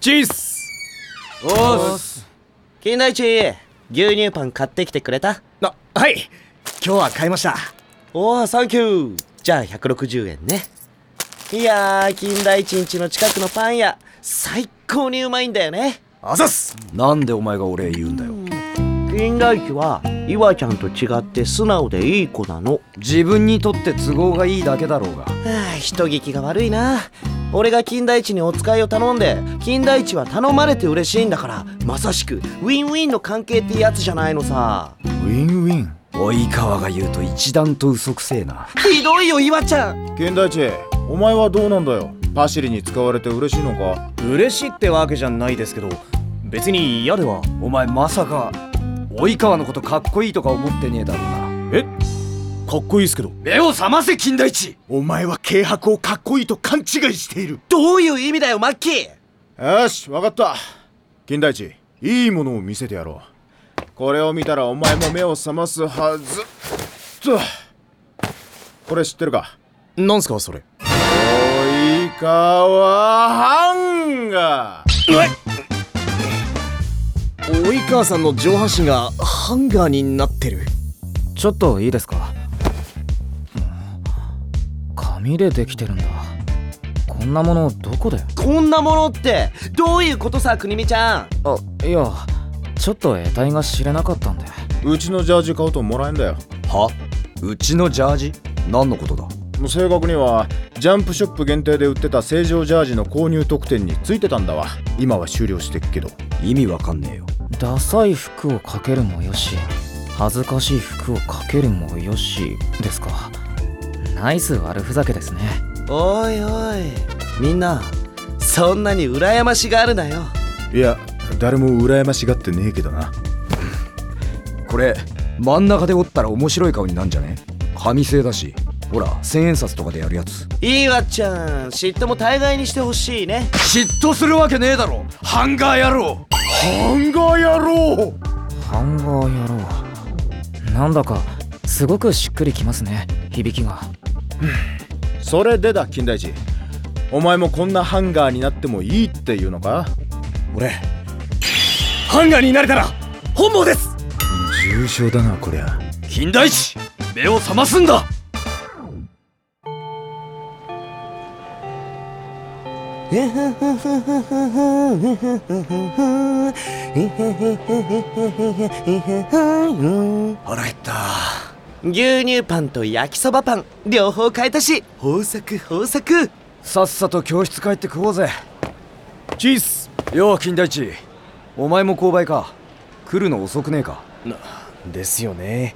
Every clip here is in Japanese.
チース。おーす。金田一。牛乳パン買ってきてくれた？あはい。今日は買いました。おおサンキュー。じゃあ160円ね。いやー金田一んちの近くのパン屋。最高にうまいんだよね。あざっす。なんでお前が俺言うんだよ。金田一は岩ちゃんと違って素直でいい子なの。自分にとって都合がいいだけだろうが。はあ人聞きが悪いな俺が金田一にお使いを頼んで金田一は頼まれて嬉しいんだからまさしくウィンウィンの関係ってやつじゃないのさ。ウィンウィン？及川が言うと一段と嘘くせえな。ひどいよ岩ちゃん。金田一お前はどうなんだよ？パシリに使われて嬉しいのか？嬉しいってわけじゃないですけど別に嫌ではお前まさか及川のことかっこいいとか思ってねえだろうな。え？かっこいいですけど。目を覚ませ金田一。お前は軽薄をかっこいいと勘違いしている。どういう意味だよマッキー。よしわかった。金田一いいものを見せてやろう。これを見たらお前も目を覚ますはずと。これ知ってるか？なんすかそれ。及川ハンガー。及川さんの上半身がハンガーになってる。ちょっといいですか？紙でできてるんだ。こんなものどこでこんなものってどういうことさ国見ちゃん？あいやちょっと得体が知れなかったんで。うちのジャージ買うともらえんだよ。は？うちのジャージ？何のことだ？正確にはジャンプショップ限定で売ってた正常ジャージの購入特典についてたんだわ。今は終了してっけど。意味わかんねえよ。ダサい服をかけるもよし恥ずかしい服をかけるもよしですかナイス悪ふざけですね。おいおい。みんなそんなに羨ましがるなよ。いや誰も羨ましがってねえけどな。これ真ん中で折ったら面白い顔になんじゃね？紙製だし。ほら千円札とかでやるやつ。いいわっちゃん。嫉妬も大概にしてほしいね。嫉妬するわけねえだろ。ハンガー野郎。ハンガー野郎。ハンガー野郎なんだかすごくしっくりきますね。響きがそれでだ金田一。お前もこんなハンガーになってもいいっていうのか？俺ハンガーになれたら本望です。重症だなこりゃ。金田一目を覚ますんだ。腹減った牛乳パンと焼きそばパン両方買えたし。豊作豊作。さっさと教室帰って食おうぜ。チースよう金田一。お前も購買か。来るの遅くねえか。なですよね。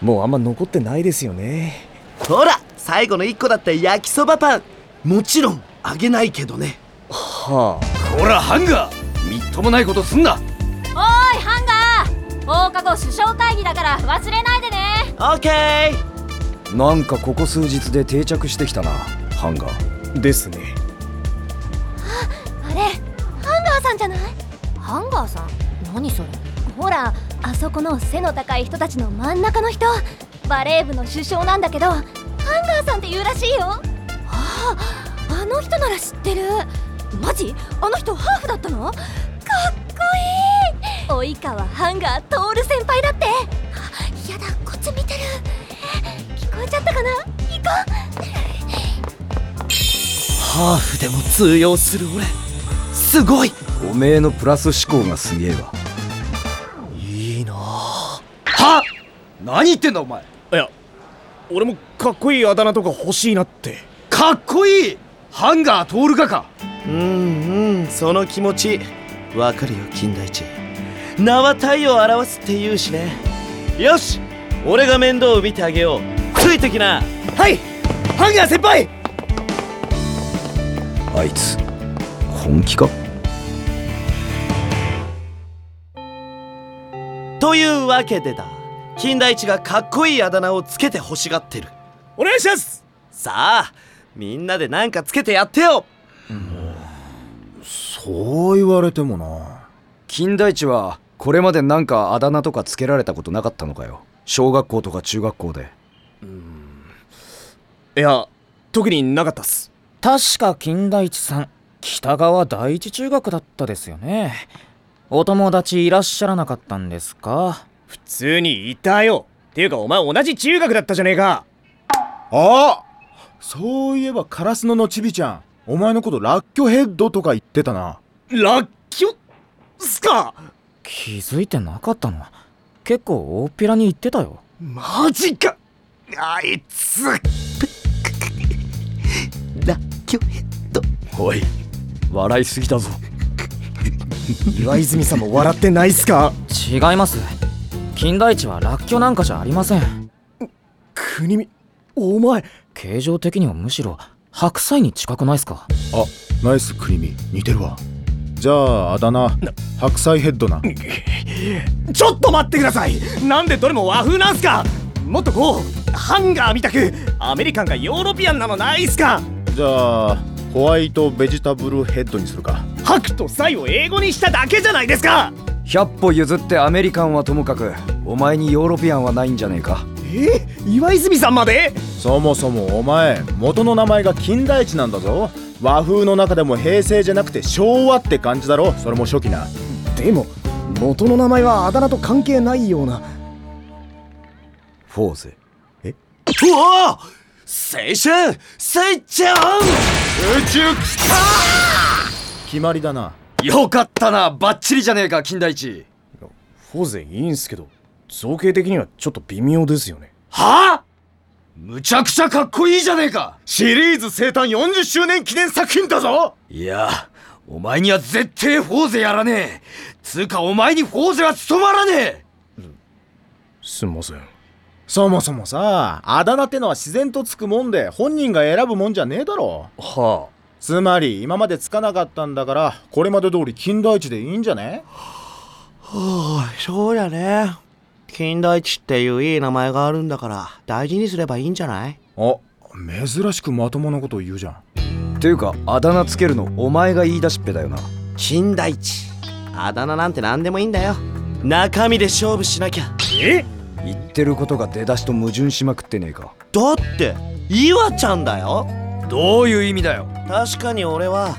もうあんま残ってないですよね。ほら最後の1個だった焼きそばパン。もちろんあげないけどね。はこらハンガー。みっともないことすんな。おーいハンガー。放課後首相会議だから忘れないオッケーなんかここ数日で定着してきたなハンガー。あですね。あれハンガーさんじゃない？ハンガーさん？何それ？ほらあそこの背の高い人たちの真ん中の人。バレー部の首相なんだけどハンガーさんって言うらしいよ。あああの人なら知ってる。マジ？あの人ハーフだったの？かっこいい。及川ハンガートール先輩だハーフでも通用する俺。すごい。おめえのプラス思考がすげえわ。いいな。あは何言ってんだお前。いや俺もかっこいいあだ名とか欲しいなって。かっこいい！ハンガー通るかか。うんうんその気持ち。わかるよ金田一。名は体を表すって言うしね。よし俺が面倒を見てあげよう。ついてきな。はい！ハンガー先輩あいつ本気か？というわけでだ。金田一がかっこいいあだ名をつけて欲しがってる。お願いします！さあみんなでなんかつけてやってよ。そう言われてもな。金田一はこれまでなんかあだ名とかつけられたことなかったのかよ。小学校とか中学校で。いや特になかったっす確か金田一さん北川第一中学だったですよね。お友達いらっしゃらなかったんですか？普通にいたよ。っていうかお前同じ中学だったじゃねえか。あそういえばカラスノのチビちゃんお前のことラッキョヘッドとか言ってたな。ラッキョスか？気づいてなかったの？結構大っぴらに言ってたよ。マジか！あいつラッキョヘッド。おい笑いすぎだぞ。岩泉さんも笑ってないっすか？違います。金田一はらっきょなんかじゃありません。国見お前。形状的にはむしろ白菜に近くないっすか？あナイスクリミ似てるわ。じゃああだ名白菜ヘッドな。ちょっと待ってください。なんでどれも和風なんすか？もっとこうハンガーみたくアメリカンかヨーロピアンなのないっすか？じゃあホワイトベジタブルヘッドにするか。白とサイを英語にしただけじゃないですか。100歩譲ってアメリカンはともかくお前にヨーロピアンはないんじゃねえか。え？岩泉さんまで？そもそもお前元の名前が金田一なんだぞ。和風の中でも平成じゃなくて昭和って感じだろ。それも初期な。でも元の名前はあだ名と関係ないような。フォーゼ。うわ青春スイッチオン！宇宙きた！決まりだな。よかったなバッチリじゃねえか金田一。フォーゼいいんすけど造形的にはちょっと微妙ですよね。はあ？むちゃくちゃかっこいいじゃねえか！シリーズ生誕40周年記念作品だぞ！いやお前には絶対フォーゼやらねえ。つうかお前にフォーゼは務まらねえ。すんませんそもそもさあだ名ってのは自然とつくもんで本人が選ぶもんじゃねえだろ。はつまり今までつかなかったんだからこれまで通り金田一でいいんじゃね？そうだね。金田一っていういい名前があるんだから大事にすればいいんじゃない？あ珍しくまともなこと言うじゃん。ていうかあだ名つけるのお前が言い出しっぺだよな。金田一。あだ名なんて何でもいいんだよ。中身で勝負しなきゃ。え？言ってることが出だしと矛盾しまくってねえか。だって岩ちゃんだよ。どういう意味だよ。確かに俺は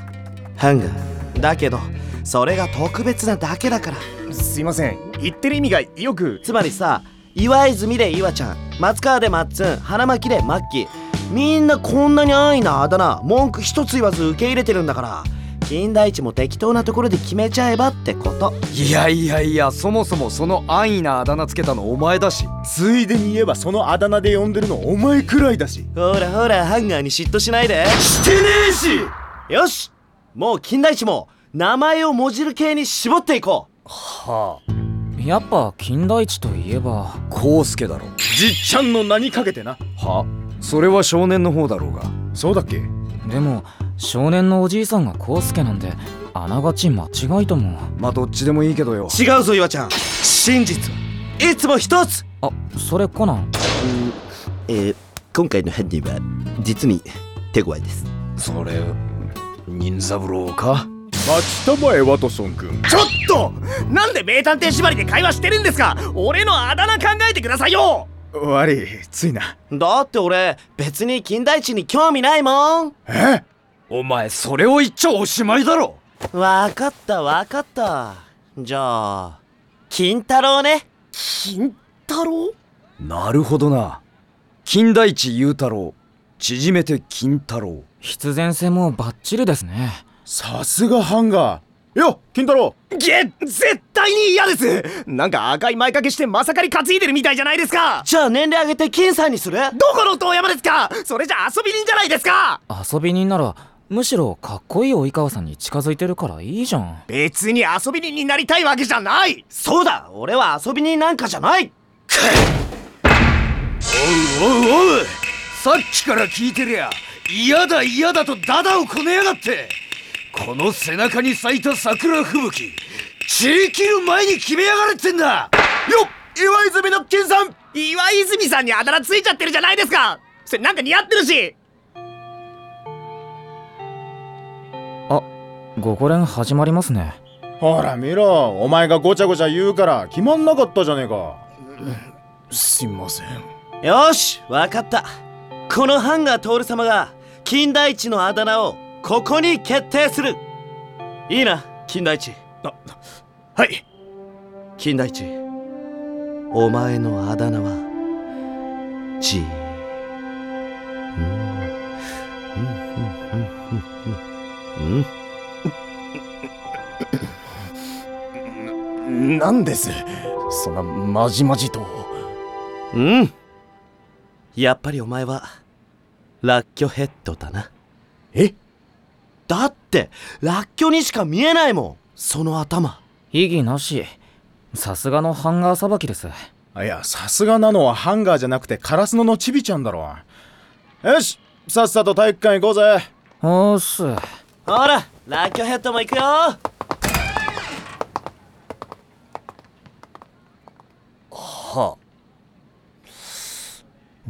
ハンガーだけどそれが特別なだけだから。すいません。言ってる意味がよくつまりさ岩泉で岩ちゃん松川でマッツン花巻でマッキー。みんなこんなに安易なあだ名文句一つ言わず受け入れてるんだから金田一も適当なところで決めちゃえばってこと。いやいやいやそもそもその安易なあだ名つけたのお前だし。ついでに言えばそのあだ名で呼んでるのお前くらいだし。ほらほらハンガーに嫉妬しないで。してねえし！よし！もう金田一も名前をもじる系に絞っていこう。はやっぱ金田一といえば。コウスケだろ。じっちゃんの名にかけてな。はそれは少年の方だろうが。そうだっけ？でも少年のおじいさんが康介なんであながち間違いとも。まあどっちでもいいけどよ。違うぞ岩ちゃん。真実。はいつも一つ。あそれコナン。えー、今回の犯人は実に手強いです。それ忍三郎か？町田前ワトソン君。ちょっと！なんで名探偵縛りで会話してるんですか？俺のあだ名考えてくださいよ！悪い。ついな。だって俺別に金田一に興味ないもん。え？お前それを言っちゃおしまいだろ。わかったわかった。じゃあ金太郎ね。金太郎？なるほどな。金田一雄太郎縮めて金太郎。必然性もバッチリですね。さすがハンガー。よ金太郎。げ絶対に嫌です。なんか赤い前掛けしてまさかり担いでるみたいじゃないですか。じゃあ年齢上げて金さんにする？どこの遠山ですか。それじゃ遊び人じゃないですか。遊び人ならむしろかっこいい及川さんに近づいてるからいいじゃん。別に遊び人になりたいわけじゃない。そうだ。俺は遊び人なんかじゃない。おうおうおうさっきから聞いてりゃ嫌だ嫌だとダダをこねやがって。この背中に咲いた桜吹雪散り切る前に決めやがれってんだ。よっ岩泉の金さん。岩泉さんにあだ名ついちゃってるじゃないですか。それなんか似合ってるし5個連始まりますね。ほら見ろお前がごちゃごちゃ言うから決まんなかったじゃねえか、うん、すいません。よしわかった。このハンガール様が金田一のあだ名をここに決定する。いいな金田一。はい。金田一お前のあだ名はじううんうん。なんです。そんなまじまじと。うん。やっぱりお前はラッキョヘッドだな。え？だってラッキョにしか見えないもん。その頭。異議なし。さすがのハンガーさばきです。いやさすがなのはハンガーじゃなくてカラスノのチビちゃんだろ。よしさっさと体育館行こうぜ。おーっす。ほらラッキョヘッドも行くよは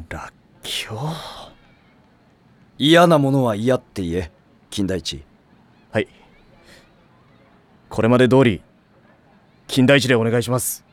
らっきょう。嫌なものは嫌って言え金田一。はい。これまで通り金田一でお願いします。